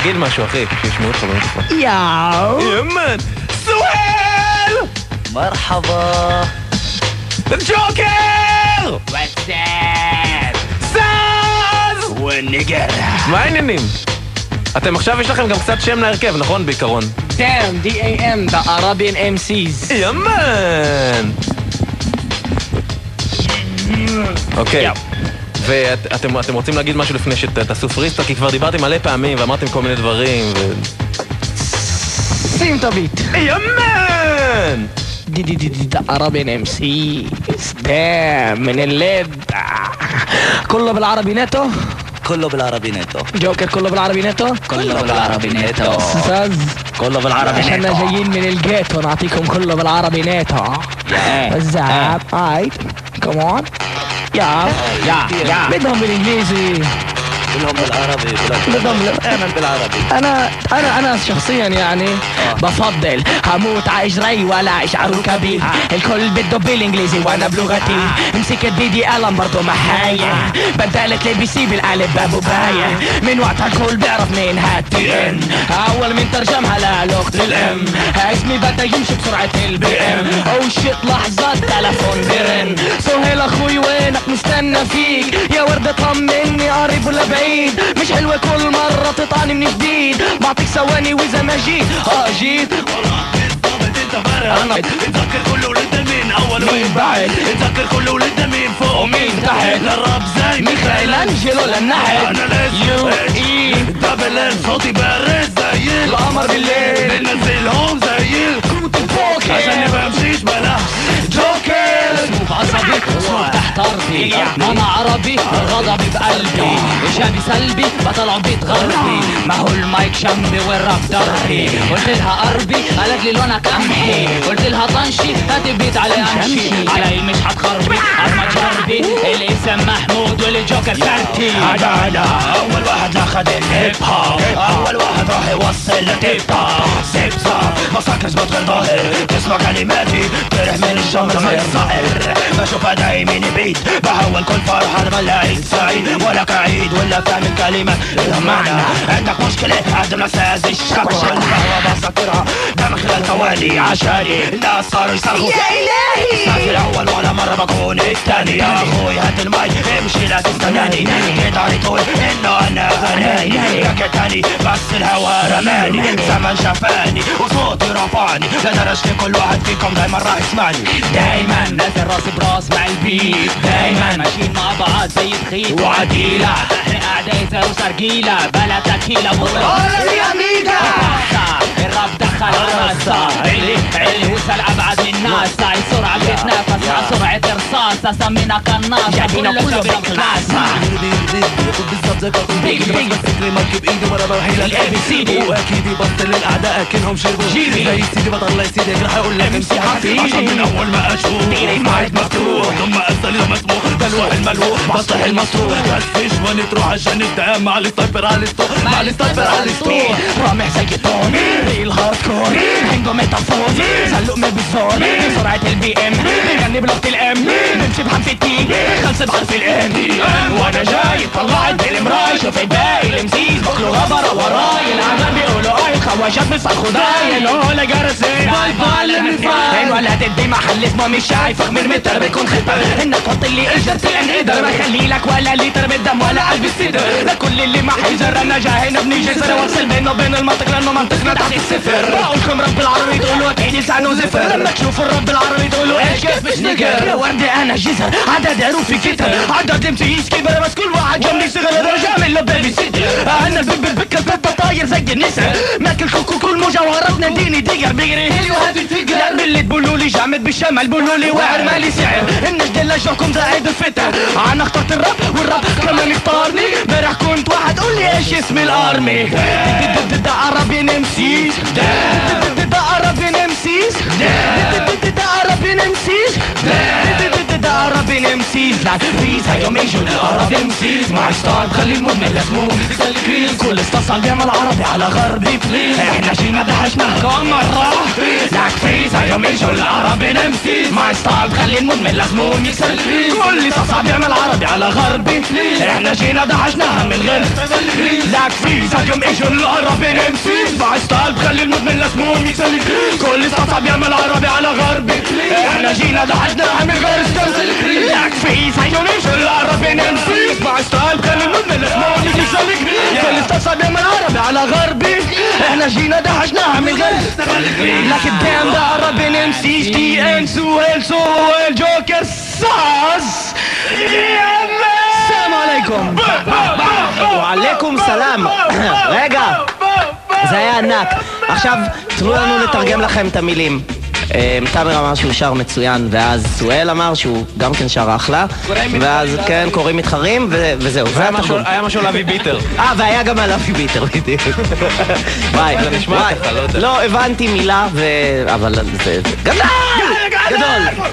תגיד משהו אחי, שישמעו אותך במיקרופון. יאו! ימן! סואל! מרחבה. ג'וקר! זז! וניגר. מה העניינים? אתם עכשיו יש לכם גם קצת שם להרכב, נכון? בעיקרון. Damn, DAM, the Arabian MCs. ימן! אוקיי. Yep. ואתם אתם רוצים להגיד משהו לפני שתעשו פריסטה? כי כבר דיברתם מלא פעמים ואמרתם כל מיני דברים ו... שים את הביט. ימן! دي دي دي دي ده Arabian MCs. Damn, من اللب. كله بالعربي نتو كله بالعربي نتو جوكر كله بالعربي نتو كله بالعربي نتو استاذ كله بالعربي عشان نتو جايين من الجيتو نعطيكم كله بالعربي نتو يا. الزعب هاي كمان يا يا يا بدهم بالانجليزي كلهم بالعربي بدهم اعمل بالعربي. أنا أنا أنا شخصيا يعني بفضل هموت عايش ري ولا عايش عروكبي الكل بده بالإنجليزي وأنا بلغتي. امسك الدي دي قلم برضه محايا. بدلت لي بي سي بالألف باب وباية من وقتها الكل بيعرف مين هاتي إن. أول من ترجمها للغة الام اسمي بدأ يمشي بسرعة ال BM. Oh shit لحظة التلفون برن سهيل أخوي وينك مستنى فيك؟ يا وردة طمني. بعيد. مش حلوة كل مرة تطعني من جديد. بعطيك ثواني وإذا ما جيت. آه جيت. أنا اتذكر كل ولد مين؟ أول مين بعد؟ اتذكر كل ولد مين؟ فوق ومين تحت؟ للراب زي ميخائيل انجلو للنحت أنا لازم يو إي. double صوتي بارز زي القمر بالليل. بنزلهم بقلبي. ايجابي سلبي بطلع بيت غربي ما هو المايك شمبي والراب ضربي قلت لها قربي قالت لي لونك قمحي قلت لها طنشي هاتي بيت على أمشي. علي مش هتخربي؟ عظمة جربي الاسم محمود والجوكر كارتي أنا أنا أول واحد اخد الهيب هوب. أول واحد راح يوصل لتيب توب سيب صار بسكر بطل ظاهر تسمع كلماتي ترح من الشمس من الصائر بشوفها دايما بعيد بحول كل فرحة لملاعيد سعيد ولا كعيد ولا فاهم الكلمات لها معنى عندك مشكلة قدم لأستاذ الشكوى. القهوة بسكرها ده من خلال ثواني عشاني الناس صاروا يصرخوا يا إلهي! في الأول ولا مرة بكون الثاني يا أخوي هات الماي. امشي لا تستناني تقدر تقول إنه أنا غناني. يا تاني بس الهوا رماني. زمن شافاني وصوتي رفعني لدرجة كل واحد فيكم دايما راح يسمعني. دايما نازل راسي براس مع البيت. دايما ماشيين مع بعض زي الخيط وعديلة اعداء زي وسرجيلة بلا تكيلة Hola, mi amiga. الراب دخل الرصة علي علي وصل ابعد من الناس هاي سرعة بتتنافس مع سرعة رصاصة سمينا قناصة جايبينه كله بيج. فكري مارك بايدي وأنا بوحي لك ال ABCD. واكيد يبطل الاعداء اكنهم شربوا جيبي. زي سيدي بطلع سيدي راح أقول لك امسي حفيدي عشان من اول ما أشوف معك مفتوح ثم ارسل مسموح بلوح الملوح بسطح المسروح بس شوان تروح عشان الدعم مع السايبر على الستور مع السايبر على الستور رامح زي الطون ريل هارد كور عنده ميتافون زلق ما بالزون سرعة البي ام بيغني بلغة الام بمشي بحرف التي خلص بحرف الام وأنا جاي طلعت بالمراي شوف الباقي الامسيز بخلوا غبرة وراي العمل بيقولوا اي خواجات بيصرخوا داي الاولى جرسين باي باي للمفراي الولد ادي محل اسمه مش شايف اغمر متر بيكون خطر انك تحط لي اجر الانقدر ما يخلي لك ولا لتر بالدم ولا قلب الصدر لكل اللي ما حيجر أنا جاي هنا بنيجي جسر وافصل بينه وبين المنطق لأنه منطقنا تحت الصفر بقولكم رب العربي تقولوا أكيد لسانه زفر لما تشوفوا الرب العربي تقولوا إيش كيف مش نقر. يا وردي أنا جزر. عدد حروفي كتر. عدد امسيس كبر بس كل واحد جنبي صغر رجع من لب بيبي سيتر أنا البب بك البب طاير زي النسر. ماكل كوكو ديجر بيجري هذه الفكرة لا باللي تقولوا لي جامد بالشمال بقولوا لي واعر مالي سعر النجد اللي جوكم زائد الفتر أنا اخترت الراب والراب كمان اختارني امبارح كنت واحد قول لي إيش اسم الارمي ده عربي امسيس ده عربي امسيس امسيز لاك فيز هيوم ايجو عرب امسيز مع ستار خلي المدمن لازمون كل استصل بيعمل عربي على غربي بليز إحنا جينا دهشنا كم مرة. لاك فيز هيوم ايجو العربين امسيز مع ستار خلي المدمن لازمون يكسر كل استصل بيعمل عربي على غربي إحنا جينا دهشناها من غير لاك فيز هيوم ايجو العربين امسيز مع ستار بخلي المدمن لازمون يكسر كل استصل بيعمل عربي على غربي إحنا جينا دهشناها من غير استنسل لاك فيز هيوم ايجو العربين امسيز مع ستار بخلي المدمن لازمون يكسر كل استصل بيعمل عربي على غربي احنا جينا دهشناها من غير لكن دام ده عربين امسيز تي ان سوهيل سوهيل جوكر ساس السلام عليكم וואלכום סלאם. רגע, זה היה ענק. עכשיו, תנו לנו לתרגם לכם את המילים. אה, תאמר אמר שהוא שר מצוין, ואז סואל אמר שהוא גם כן שר אחלה, ואז כן, קוראים מתחרים, וזהו, זה היה משהו- על אבי ביטר. אה, והיה גם על אבי ביטר, בדיוק. וואי, וואי. לא. לא, הבנתי מילה. אבל. זה- גדול! גדול!